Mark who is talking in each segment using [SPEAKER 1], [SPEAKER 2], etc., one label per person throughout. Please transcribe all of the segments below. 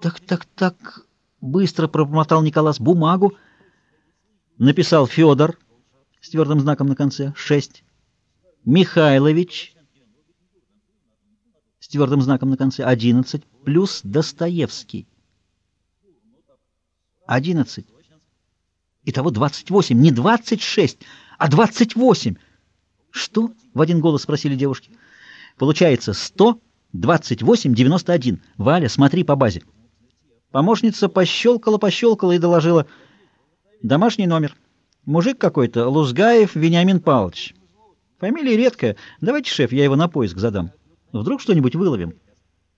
[SPEAKER 1] Так, так, так, быстро пробормотал Николас бумагу, написал Федор с твердым знаком на конце, шесть, Михайлович с твердым знаком на конце, одиннадцать, плюс Достоевский. Одиннадцать. Итого двадцать восемь, не двадцать шесть, а двадцать восемь. Что? В один голос спросили девушки. Получается сто двадцать восемь девяносто один. Валя, смотри по базе. Помощница пощелкала-пощелкала и доложила. Домашний номер. Мужик какой-то, Лузгаев Вениамин Павлович. Фамилия редкая. Давайте, шеф, я его на поиск задам. Вдруг что-нибудь выловим.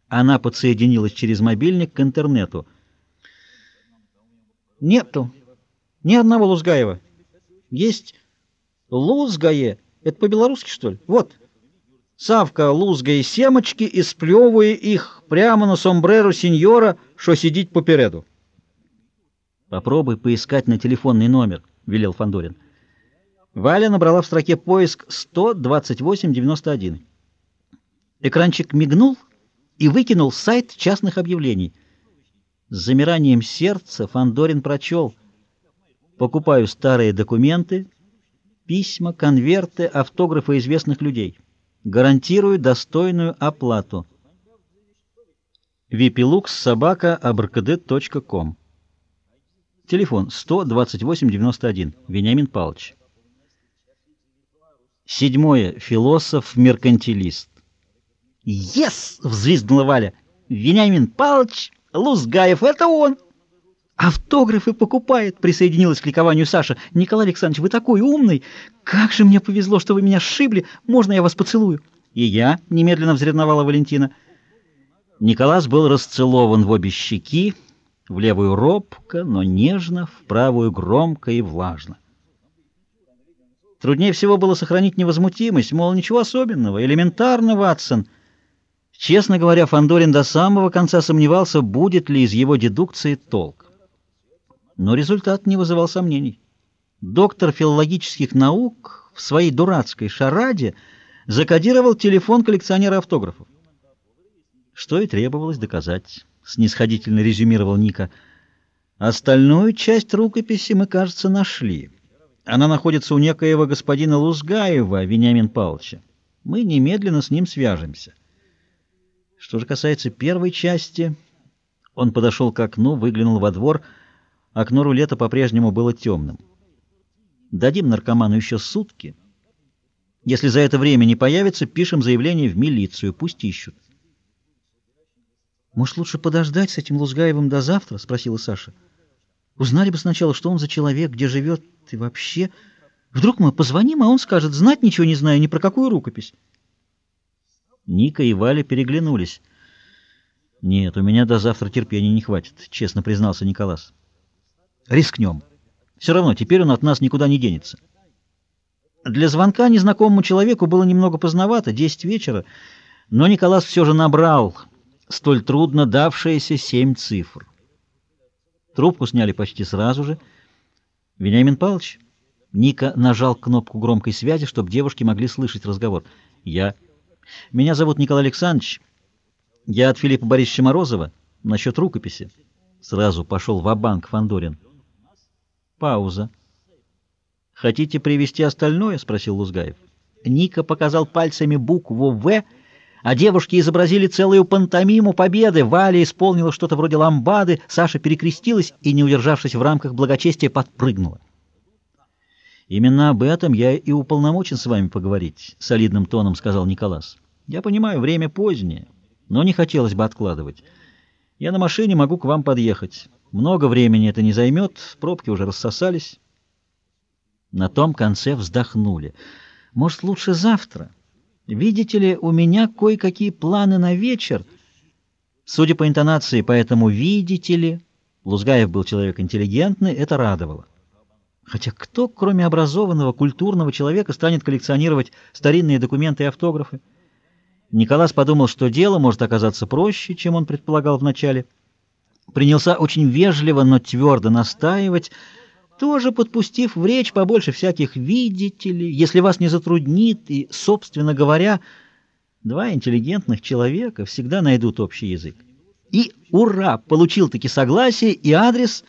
[SPEAKER 1] Она подсоединилась через мобильник к интернету. Нету. Ни одного Лузгаева. Есть Лузгае. Это по-белорусски, что ли? Вот. Савка лузгає семочки и сплевывая их прямо на сомбреру сеньора, что сидит попереду. Попробуй поискать на телефонный номер, велел Фандорин. Валя набрала в строке поиск 12891. Экранчик мигнул и выкинул сайт частных объявлений. С замиранием сердца Фандорин прочел: "Покупаю старые документы, письма, конверты, автографы известных людей". Гарантирую достойную оплату. Абркд.ком Телефон 12891. Вениамин Павлович. Седьмое. Философ-меркантилист. «Ес!» — взвизгнула Валя. «Вениамин Павлович Лузгаев, это он!» «Автографы покупает!» — присоединилась к ликованию Саша. «Николай Александрович, вы такой умный! Как же мне повезло, что вы меня сшибли! Можно я вас поцелую?» «И я!» — немедленно взревновала Валентина. Николас был расцелован в обе щеки, в левую робко, но нежно, в правую громко и влажно. Труднее всего было сохранить невозмутимость, мол, ничего особенного, элементарно, Ватсон. Честно говоря, Фандорин до самого конца сомневался, будет ли из его дедукции толк. Но результат не вызывал сомнений. Доктор филологических наук в своей дурацкой шараде закодировал телефон коллекционера автографов. Что и требовалось доказать, снисходительно резюмировал Ника. Остальную часть рукописи мы, кажется, нашли. Она находится у некоего господина Лузгаева, Вениамин Павловича. Мы немедленно с ним свяжемся. Что же касается первой части, он подошел к окну, выглянул во двор — Окно рулета по-прежнему было темным. Дадим наркоману еще сутки. Если за это время не появится, пишем заявление в милицию, пусть ищут. «Может, лучше подождать с этим Лузгаевым до завтра?» — спросила Саша. «Узнали бы сначала, что он за человек, где живет и вообще. Вдруг мы позвоним, а он скажет, знать ничего не знаю, ни про какую рукопись». Ника и Валя переглянулись. «Нет, у меня до завтра терпения не хватит», — честно признался Николас. Рискнем. Все равно теперь он от нас никуда не денется. Для звонка незнакомому человеку было немного поздновато, 10 вечера, но Николас все же набрал столь трудно давшиеся семь цифр. Трубку сняли почти сразу же. «Вениамин Павлович?» Ника нажал кнопку громкой связи, чтобы девушки могли слышать разговор. «Я...» «Меня зовут Николай Александрович. Я от Филиппа Борисовича Морозова насчет рукописи». Сразу пошел в банк Фандорин. Пауза. «Хотите привести остальное?» — спросил Лузгаев. Ника показал пальцами букву «В», а девушки изобразили целую пантомиму победы. Валя исполнила что-то вроде ламбады, Саша перекрестилась и, не удержавшись в рамках благочестия, подпрыгнула. «Именно об этом я и уполномочен с вами поговорить», — солидным тоном сказал Николас. «Я понимаю, время позднее, но не хотелось бы откладывать. Я на машине могу к вам подъехать». Много времени это не займет, пробки уже рассосались. На том конце вздохнули. Может, лучше завтра? Видите ли, у меня кое-какие планы на вечер. Судя по интонации, поэтому видите ли... Лузгаев был человек интеллигентный, это радовало. Хотя кто, кроме образованного, культурного человека, станет коллекционировать старинные документы и автографы? Николас подумал, что дело может оказаться проще, чем он предполагал вначале принялся очень вежливо, но твердо настаивать, тоже подпустив в речь побольше всяких «видите ли», «если вас не затруднит» и, собственно говоря, два интеллигентных человека всегда найдут общий язык. И ура! Получил-таки согласие и адрес